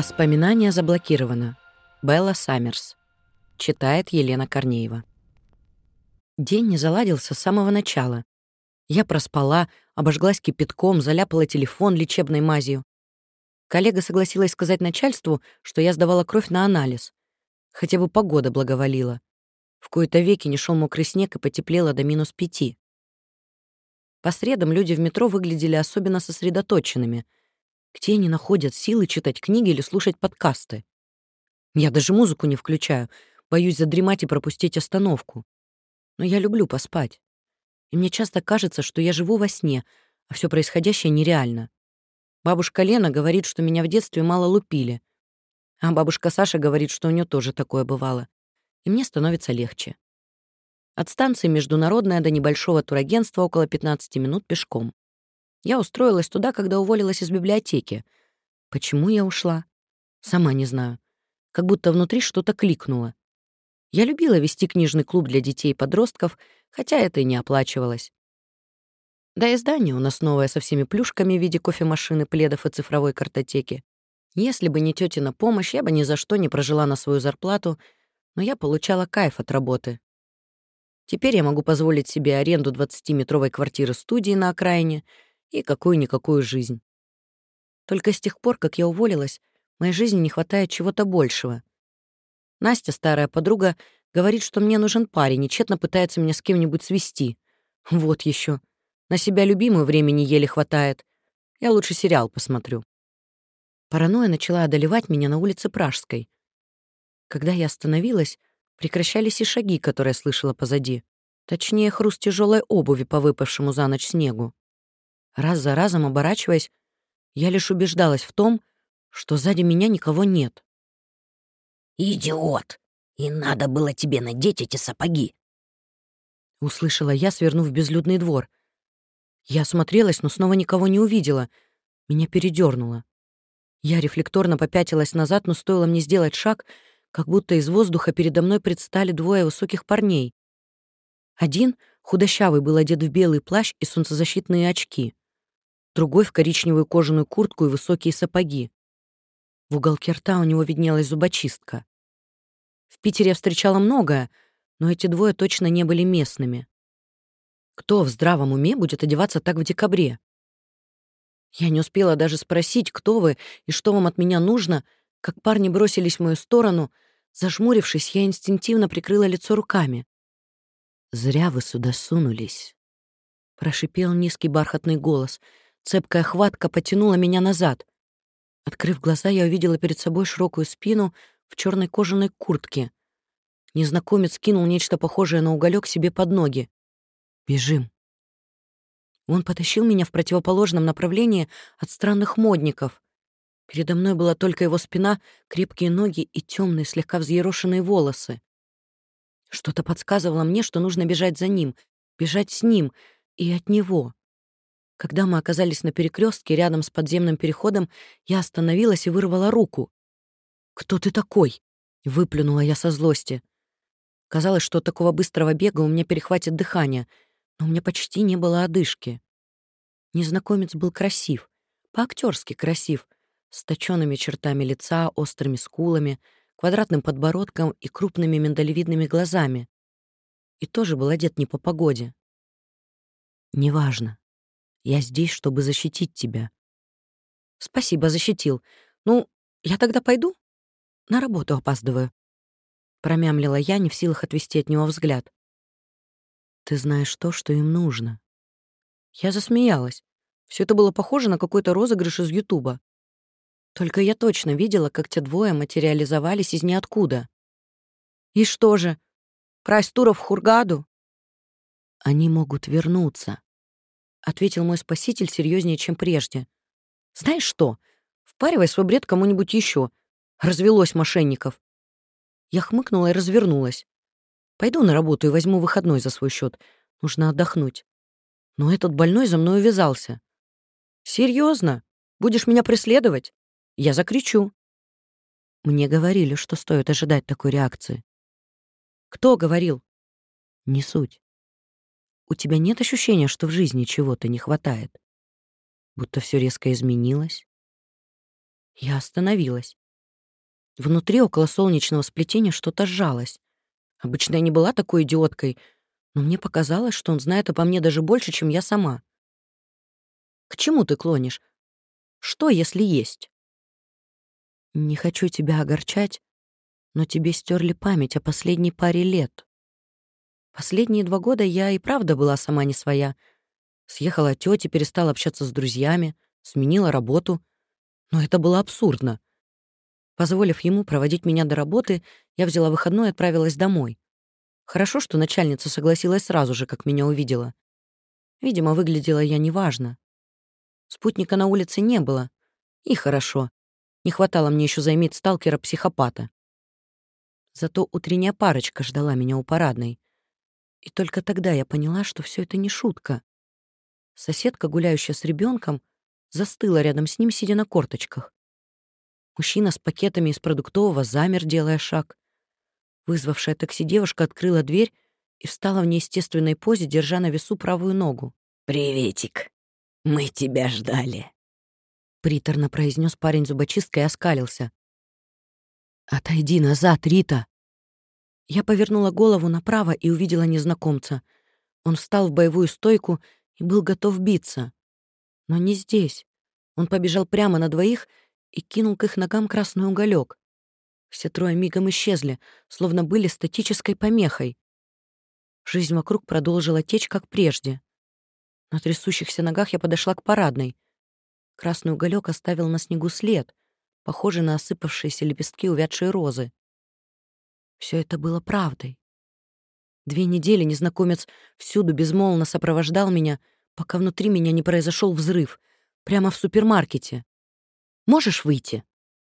Воспоминания заблокировано. Белла Саммерс. Читает Елена Корнеева. День не заладился с самого начала. Я проспала, обожглась кипятком, заляпала телефон лечебной мазью. Коллега согласилась сказать начальству, что я сдавала кровь на анализ. Хотя бы погода благоволила. В кои-то веки не шел мокрый снег и потеплело до минус пяти. По средам люди в метро выглядели особенно сосредоточенными — где они находят силы читать книги или слушать подкасты? Я даже музыку не включаю, боюсь задремать и пропустить остановку. Но я люблю поспать. И мне часто кажется, что я живу во сне, а все происходящее нереально. Бабушка Лена говорит, что меня в детстве мало лупили. А бабушка Саша говорит, что у нее тоже такое бывало. И мне становится легче. От станции Международная до небольшого турагентства около 15 минут пешком. Я устроилась туда, когда уволилась из библиотеки. Почему я ушла? Сама не знаю. Как будто внутри что-то кликнуло. Я любила вести книжный клуб для детей и подростков, хотя это и не оплачивалось. Да и здание у нас новое со всеми плюшками в виде кофемашины, пледов и цифровой картотеки. Если бы не тетина помощь, я бы ни за что не прожила на свою зарплату, но я получала кайф от работы. Теперь я могу позволить себе аренду 20-метровой квартиры-студии на окраине — и какую-никакую жизнь. Только с тех пор, как я уволилась, моей жизни не хватает чего-то большего. Настя, старая подруга, говорит, что мне нужен парень и тщетно пытается меня с кем-нибудь свести. Вот еще. На себя любимую времени еле хватает. Я лучше сериал посмотрю. Паранойя начала одолевать меня на улице Пражской. Когда я остановилась, прекращались и шаги, которые я слышала позади. Точнее, хруст тяжелой обуви по выпавшему за ночь снегу. Раз за разом оборачиваясь, я лишь убеждалась в том, что сзади меня никого нет. «Идиот! И надо было тебе надеть эти сапоги!» Услышала я, свернув в безлюдный двор. Я осмотрелась, но снова никого не увидела. Меня передернуло. Я рефлекторно попятилась назад, но стоило мне сделать шаг, как будто из воздуха передо мной предстали двое высоких парней. Один, худощавый, был одет в белый плащ и солнцезащитные очки другой в коричневую кожаную куртку и высокие сапоги. В уголке рта у него виднелась зубочистка. В Питере я встречала многое, но эти двое точно не были местными. Кто в здравом уме будет одеваться так в декабре? Я не успела даже спросить, кто вы и что вам от меня нужно, как парни бросились в мою сторону. Зажмурившись, я инстинктивно прикрыла лицо руками. «Зря вы сюда сунулись», — прошипел низкий бархатный голос — Цепкая хватка потянула меня назад. Открыв глаза, я увидела перед собой широкую спину в черной кожаной куртке. Незнакомец кинул нечто похожее на уголек себе под ноги. «Бежим». Он потащил меня в противоположном направлении от странных модников. Передо мной была только его спина, крепкие ноги и темные, слегка взъерошенные волосы. Что-то подсказывало мне, что нужно бежать за ним, бежать с ним и от него. Когда мы оказались на перекрестке рядом с подземным переходом, я остановилась и вырвала руку. «Кто ты такой?» — выплюнула я со злости. Казалось, что от такого быстрого бега у меня перехватит дыхание, но у меня почти не было одышки. Незнакомец был красив, по-актерски красив, с точёными чертами лица, острыми скулами, квадратным подбородком и крупными миндалевидными глазами. И тоже был одет не по погоде. «Неважно», я здесь, чтобы защитить тебя». «Спасибо, защитил. Ну, я тогда пойду? На работу опаздываю». Промямлила я, не в силах отвести от него взгляд. «Ты знаешь то, что им нужно». Я засмеялась. Все это было похоже на какой-то розыгрыш из Ютуба. Только я точно видела, как те двое материализовались из ниоткуда. И что же, прайс-туров в Хургаду? Они могут вернуться. — ответил мой спаситель серьезнее, чем прежде. «Знаешь что? Впаривай свой бред кому-нибудь еще. Развелось мошенников». Я хмыкнула и развернулась. «Пойду на работу и возьму выходной за свой счет. Нужно отдохнуть». Но этот больной за мной увязался. Серьезно? Будешь меня преследовать? Я закричу». Мне говорили, что стоит ожидать такой реакции. «Кто говорил?» «Не суть. У тебя нет ощущения, что в жизни чего-то не хватает? Будто все резко изменилось? Я остановилась. Внутри около солнечного сплетения что-то сжалось. Обычно я не была такой идиоткой, но мне показалось, что он знает обо мне даже больше, чем я сама. К чему ты клонишь? Что, если есть? Не хочу тебя огорчать, но тебе стерли память о последней паре лет. Последние два года я и правда была сама не своя. Съехала от тёти, перестала общаться с друзьями, сменила работу. Но это было абсурдно. Позволив ему проводить меня до работы, я взяла выходной и отправилась домой. Хорошо, что начальница согласилась сразу же, как меня увидела. Видимо, выглядела я неважно. Спутника на улице не было. И хорошо. Не хватало мне еще заиметь сталкера-психопата. Зато утренняя парочка ждала меня у парадной. И только тогда я поняла, что все это не шутка. Соседка, гуляющая с ребенком, застыла рядом с ним, сидя на корточках. Мужчина с пакетами из продуктового замер, делая шаг. Вызвавшая такси девушка открыла дверь и встала в неестественной позе, держа на весу правую ногу. «Приветик, мы тебя ждали», — приторно произнес парень зубочисткой и оскалился. «Отойди назад, Рита!» Я повернула голову направо и увидела незнакомца. Он встал в боевую стойку и был готов биться. Но не здесь. Он побежал прямо на двоих и кинул к их ногам красный уголек. Все трое мигом исчезли, словно были статической помехой. Жизнь вокруг продолжила течь, как прежде. На трясущихся ногах я подошла к парадной. Красный уголек оставил на снегу след, похожий на осыпавшиеся лепестки увядшей розы. Все это было правдой. Две недели незнакомец всюду безмолвно сопровождал меня, пока внутри меня не произошел взрыв, прямо в супермаркете. «Можешь выйти?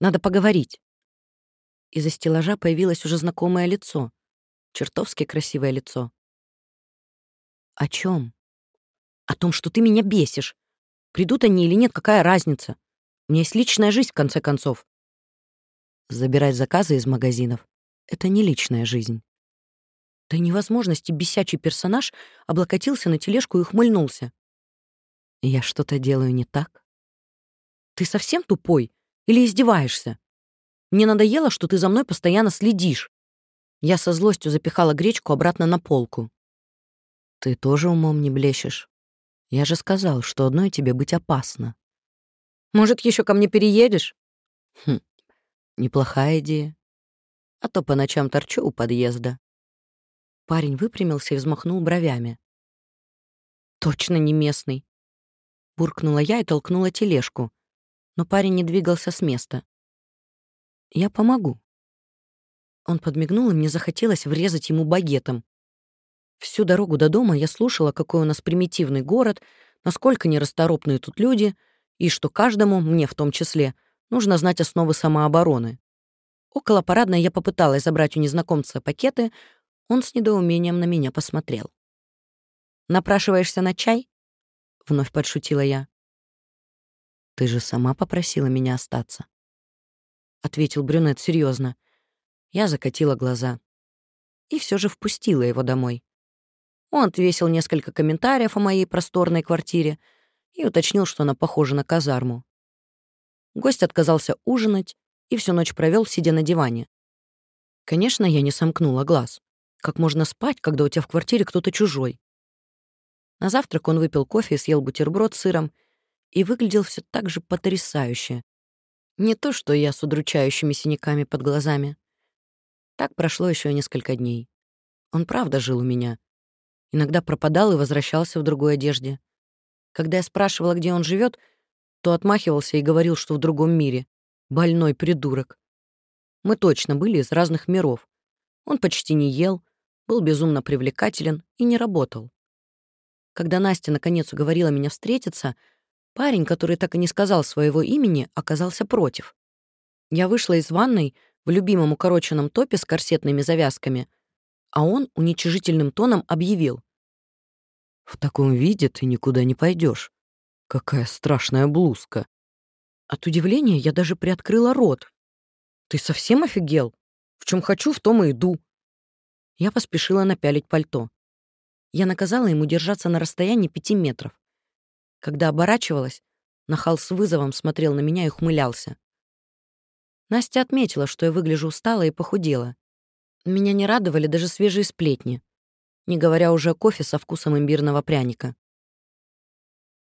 Надо поговорить». Из-за стеллажа появилось уже знакомое лицо. Чертовски красивое лицо. «О чем? «О том, что ты меня бесишь. Придут они или нет, какая разница? У меня есть личная жизнь, в конце концов». Забирать заказы из магазинов — это не личная жизнь. До невозможности бесячий персонаж облокотился на тележку и ухмыльнулся. «Я что-то делаю не так?» «Ты совсем тупой? Или издеваешься? Мне надоело, что ты за мной постоянно следишь». Я со злостью запихала гречку обратно на полку. «Ты тоже умом не блещешь. Я же сказал, что одной тебе быть опасно». «Может, еще ко мне переедешь?» «Хм, неплохая идея. А то по ночам торчу у подъезда». Парень выпрямился и взмахнул бровями. «Точно не местный!» Буркнула я и толкнула тележку, но парень не двигался с места. «Я помогу». Он подмигнул, и мне захотелось врезать ему багетом. Всю дорогу до дома я слушала, какой у нас примитивный город, насколько нерасторопные тут люди, и что каждому, мне в том числе, нужно знать основы самообороны. Около парадной я попыталась забрать у незнакомца пакеты, он с недоумением на меня посмотрел. «Напрашиваешься на чай?» — вновь подшутила я. «Ты же сама попросила меня остаться», — ответил брюнет серьезно. Я закатила глаза. И все же впустила его домой. Он отвесил несколько комментариев о моей просторной квартире и уточнил, что она похожа на казарму. Гость отказался ужинать и всю ночь провел, сидя на диване. Конечно, я не сомкнула глаз. Как можно спать, когда у тебя в квартире кто-то чужой? На завтрак он выпил кофе и съел бутерброд с сыром и выглядел все так же потрясающе. Не то, что я с удручающими синяками под глазами. Так прошло еще несколько дней. Он правда жил у меня. Иногда пропадал и возвращался в другой одежде. Когда я спрашивала, где он живет, то отмахивался и говорил, что в другом мире. Больной придурок. Мы точно были из разных миров. Он почти не ел, был безумно привлекателен и не работал. Когда Настя наконец уговорила меня встретиться, парень, который так и не сказал своего имени, оказался против. Я вышла из ванной в любимом укороченном топе с корсетными завязками, а он уничижительным тоном объявил. «В таком виде ты никуда не пойдешь. Какая страшная блузка!» От удивления я даже приоткрыла рот. «Ты совсем офигел? В чем хочу, в том и иду. Я поспешила напялить пальто. Я наказала ему держаться на расстоянии пяти метров. Когда оборачивалась, нахал с вызовом смотрел на меня и ухмылялся. Настя отметила, что я выгляжу устала и похудела. Меня не радовали даже свежие сплетни, не говоря уже о кофе со вкусом имбирного пряника.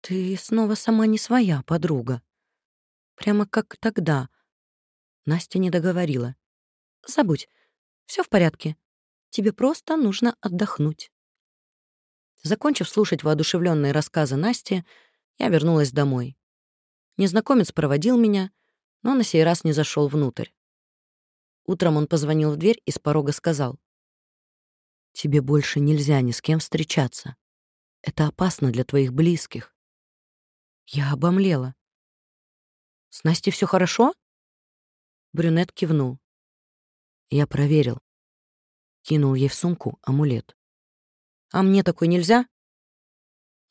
«Ты снова сама не своя, подруга. Прямо как тогда». Настя не договорила. «Забудь, все в порядке. Тебе просто нужно отдохнуть». Закончив слушать воодушевленные рассказы Насти, я вернулась домой. Незнакомец проводил меня, но на сей раз не зашел внутрь. Утром он позвонил в дверь и с порога сказал. «Тебе больше нельзя ни с кем встречаться. Это опасно для твоих близких». Я обомлела. «С Настей все хорошо?» Брюнет кивнул. Я проверил. Кинул ей в сумку амулет. А мне такой нельзя?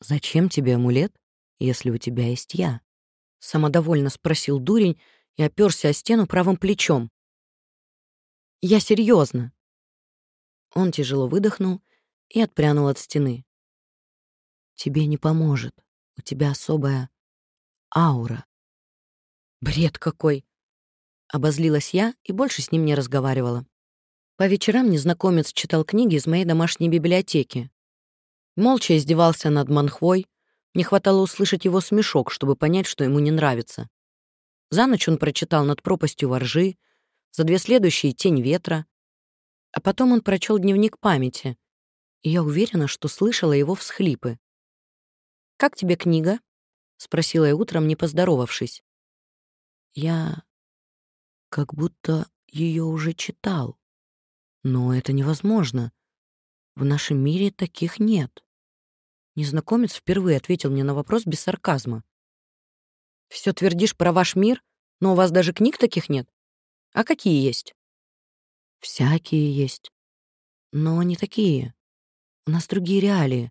Зачем тебе амулет, если у тебя есть я? Самодовольно спросил дурень и оперся о стену правым плечом. Я серьезно. Он тяжело выдохнул и отпрянул от стены. Тебе не поможет. У тебя особая аура. Бред какой! Обозлилась я и больше с ним не разговаривала. По вечерам незнакомец читал книги из моей домашней библиотеки, Молча издевался над манхвой. Не хватало услышать его смешок, чтобы понять, что ему не нравится. За ночь он прочитал «Над пропастью воржи», за две следующие «Тень ветра». А потом он прочел дневник памяти, и я уверена, что слышала его всхлипы. «Как тебе книга?» — спросила я утром, не поздоровавшись. «Я как будто ее уже читал. Но это невозможно. В нашем мире таких нет». Незнакомец впервые ответил мне на вопрос без сарказма. Все твердишь про ваш мир, но у вас даже книг таких нет? А какие есть?» «Всякие есть. Но не такие. У нас другие реалии,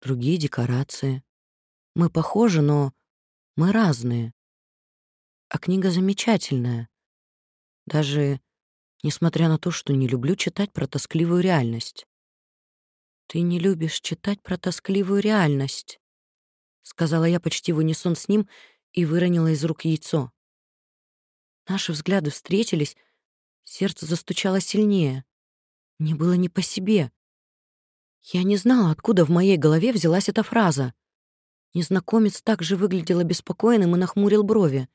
другие декорации. Мы похожи, но мы разные. А книга замечательная. Даже несмотря на то, что не люблю читать про тоскливую реальность. «Ты не любишь читать про тоскливую реальность», — сказала я почти в унисон с ним и выронила из рук яйцо. Наши взгляды встретились, сердце застучало сильнее. Мне было не по себе. Я не знала, откуда в моей голове взялась эта фраза. Незнакомец также выглядел обеспокоенным и нахмурил брови,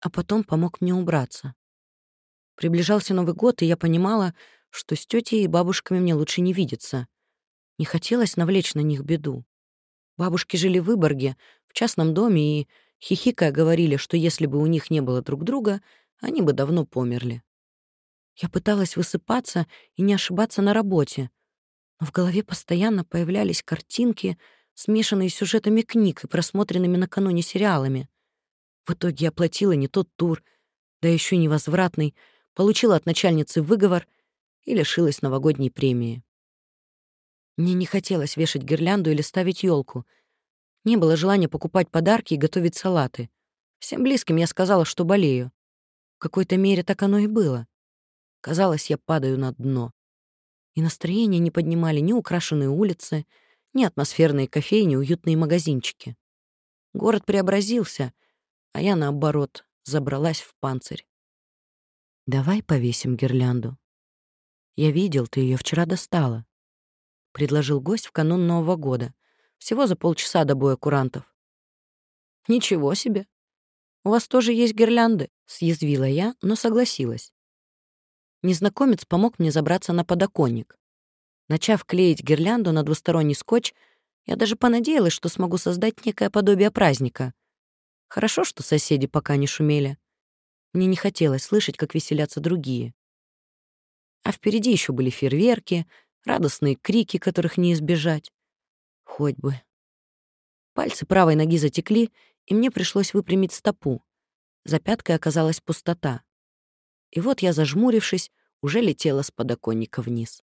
а потом помог мне убраться. Приближался Новый год, и я понимала, что с тетей и бабушками мне лучше не видеться. Не хотелось навлечь на них беду. Бабушки жили в Выборге, в частном доме, и, хихикая, говорили, что если бы у них не было друг друга, они бы давно померли. Я пыталась высыпаться и не ошибаться на работе, но в голове постоянно появлялись картинки, смешанные с сюжетами книг и просмотренными накануне сериалами. В итоге оплатила не тот тур, да еще невозвратный, получила от начальницы выговор и лишилась новогодней премии. Мне не хотелось вешать гирлянду или ставить елку. Не было желания покупать подарки и готовить салаты. Всем близким я сказала, что болею. В какой-то мере так оно и было. Казалось, я падаю на дно. И настроение не поднимали ни украшенные улицы, ни атмосферные кофейни, уютные магазинчики. Город преобразился, а я, наоборот, забралась в панцирь. «Давай повесим гирлянду. Я видел, ты ее вчера достала предложил гость в канун Нового года. Всего за полчаса до боя курантов. «Ничего себе! У вас тоже есть гирлянды?» — съязвила я, но согласилась. Незнакомец помог мне забраться на подоконник. Начав клеить гирлянду на двусторонний скотч, я даже понадеялась, что смогу создать некое подобие праздника. Хорошо, что соседи пока не шумели. Мне не хотелось слышать, как веселятся другие. А впереди еще были фейерверки, радостные крики, которых не избежать. Хоть бы. Пальцы правой ноги затекли, и мне пришлось выпрямить стопу. За пяткой оказалась пустота. И вот я, зажмурившись, уже летела с подоконника вниз.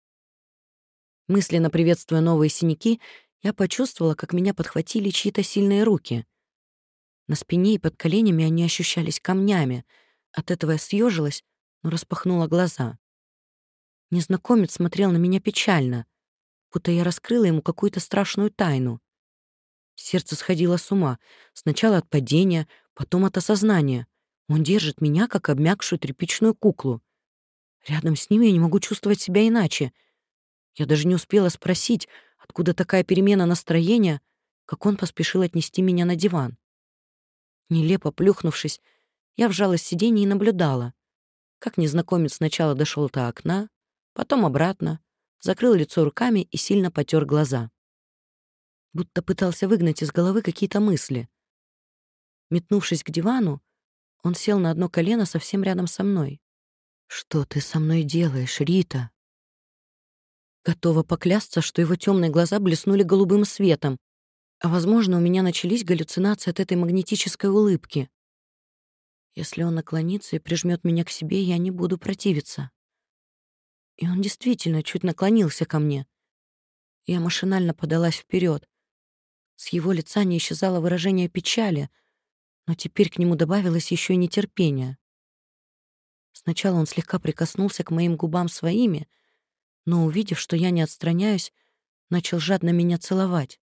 Мысленно приветствуя новые синяки, я почувствовала, как меня подхватили чьи-то сильные руки. На спине и под коленями они ощущались камнями. От этого я съежилась, но распахнула глаза. Незнакомец смотрел на меня печально, будто я раскрыла ему какую-то страшную тайну. Сердце сходило с ума. Сначала от падения, потом от осознания. Он держит меня, как обмякшую тряпичную куклу. Рядом с ним я не могу чувствовать себя иначе. Я даже не успела спросить, откуда такая перемена настроения, как он поспешил отнести меня на диван. Нелепо плюхнувшись, я вжалась в сиденье и наблюдала, как незнакомец сначала дошел до окна, потом обратно, закрыл лицо руками и сильно потер глаза. Будто пытался выгнать из головы какие-то мысли. Метнувшись к дивану, он сел на одно колено совсем рядом со мной. «Что ты со мной делаешь, Рита?» Готова поклясться, что его темные глаза блеснули голубым светом, возможно, у меня начались галлюцинации от этой магнетической улыбки. Если он наклонится и прижмет меня к себе, я не буду противиться. И он действительно чуть наклонился ко мне. Я машинально подалась вперед. С его лица не исчезало выражение печали, но теперь к нему добавилось еще и нетерпение. Сначала он слегка прикоснулся к моим губам своими, но, увидев, что я не отстраняюсь, начал жадно меня целовать.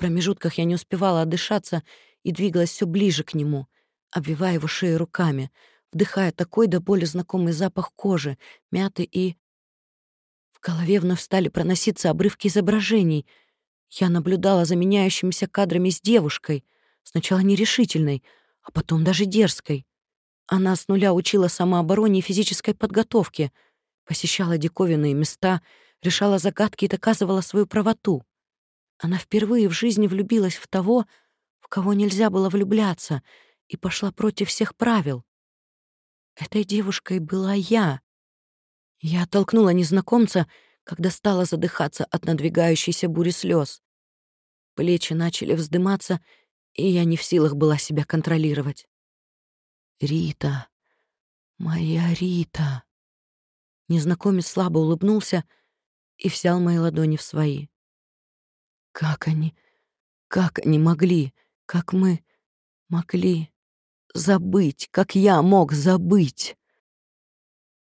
Промежутках я не успевала отдышаться и двигалась все ближе к нему, обвивая его шею руками, вдыхая такой до боли знакомый запах кожи, мяты и... В голове вновь стали проноситься обрывки изображений. Я наблюдала за меняющимися кадрами с девушкой, сначала нерешительной, а потом даже дерзкой. Она с нуля учила самообороне и физической подготовке, посещала диковинные места, решала загадки и доказывала свою правоту. Она впервые в жизни влюбилась в того, в кого нельзя было влюбляться, и пошла против всех правил. Этой девушкой была я. Я оттолкнула незнакомца, когда стала задыхаться от надвигающейся бури слез. Плечи начали вздыматься, и я не в силах была себя контролировать. «Рита, моя Рита!» Незнакомец слабо улыбнулся и взял мои ладони в свои. «Как они, как они могли, как мы могли забыть, как я мог забыть?»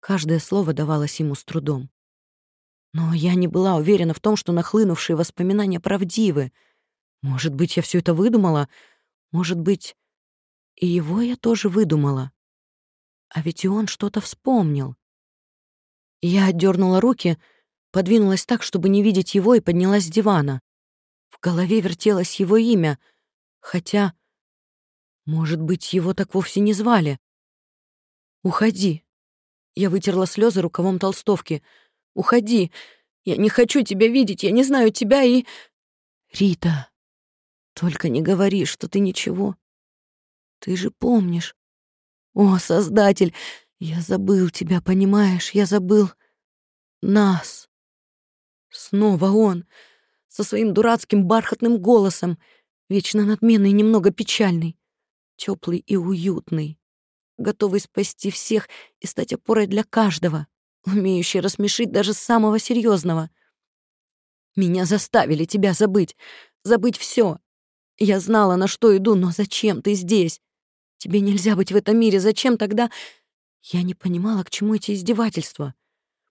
Каждое слово давалось ему с трудом. Но я не была уверена в том, что нахлынувшие воспоминания правдивы. Может быть, я все это выдумала? Может быть, и его я тоже выдумала? А ведь и он что-то вспомнил. Я отдернула руки, подвинулась так, чтобы не видеть его, и поднялась с дивана. Голове вертелось его имя, хотя, может быть, его так вовсе не звали. «Уходи», я вытерла слезы рукавом толстовки. «Уходи! Я не хочу тебя видеть, я не знаю тебя и...» «Рита, только не говори, что ты ничего. Ты же помнишь. О, Создатель, я забыл тебя, понимаешь? Я забыл нас». Снова он, со своим дурацким бархатным голосом, вечно надменный и немного печальный, теплый и уютный готовый спасти всех и стать опорой для каждого, умеющий рассмешить даже самого серьезного. Меня заставили тебя забыть, забыть все. Я знала, на что иду, но зачем ты здесь? Тебе нельзя быть в этом мире, зачем тогда... Я не понимала, к чему эти издевательства.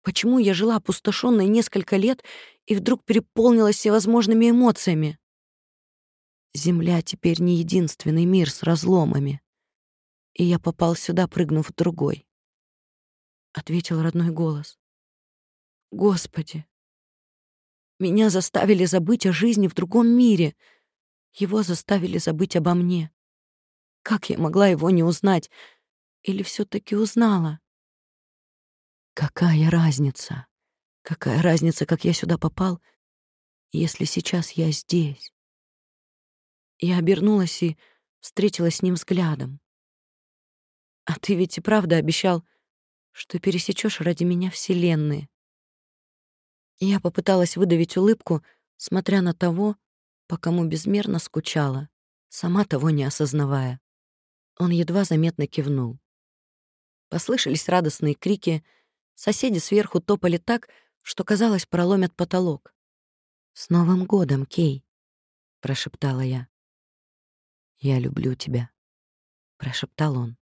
Почему я жила опустошенной несколько лет и вдруг переполнилась всевозможными эмоциями? Земля теперь не единственный мир с разломами и я попал сюда, прыгнув в другой. Ответил родной голос. Господи, меня заставили забыть о жизни в другом мире. Его заставили забыть обо мне. Как я могла его не узнать? Или все таки узнала? Какая разница? Какая разница, как я сюда попал, если сейчас я здесь? Я обернулась и встретилась с ним взглядом. А ты ведь и правда обещал, что пересечешь ради меня вселенные. Я попыталась выдавить улыбку, смотря на того, по кому безмерно скучала, сама того не осознавая. Он едва заметно кивнул. Послышались радостные крики, соседи сверху топали так, что, казалось, проломят потолок. «С Новым годом, Кей!» — прошептала я. «Я люблю тебя», — прошептал он.